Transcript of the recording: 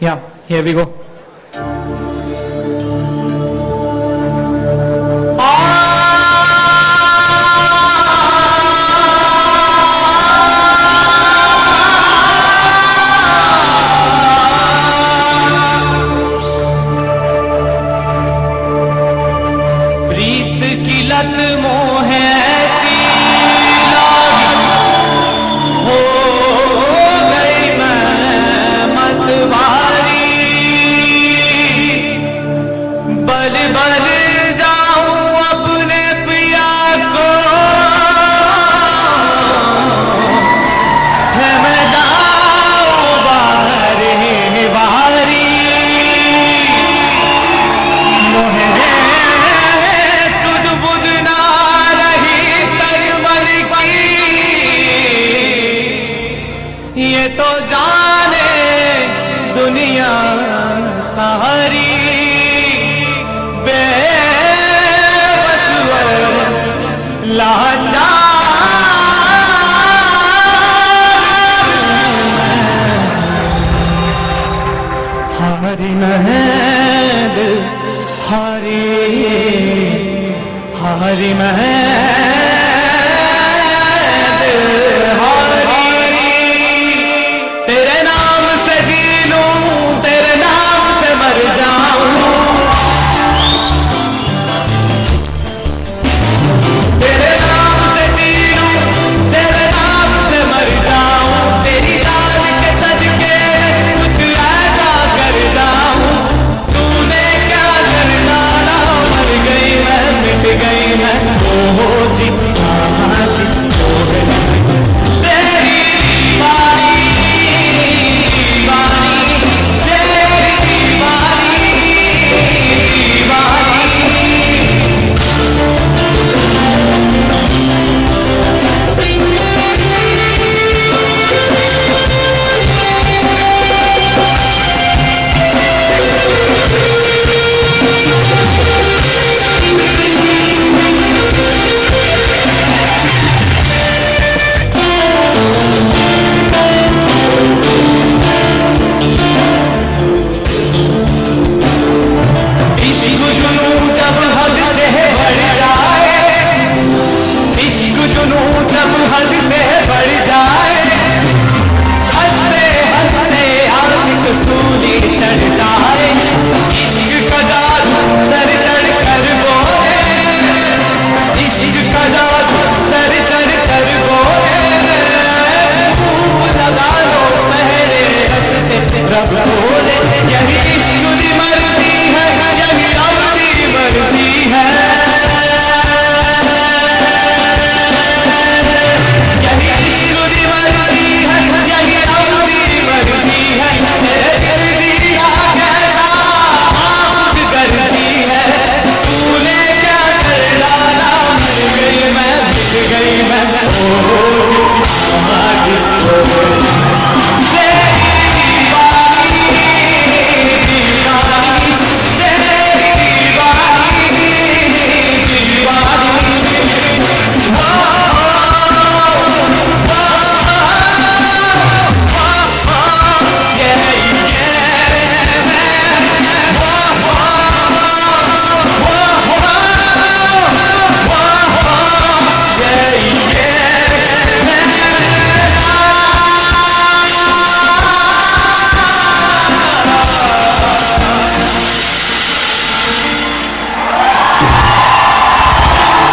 Yeah, here we go. Hari Hari Mahal pra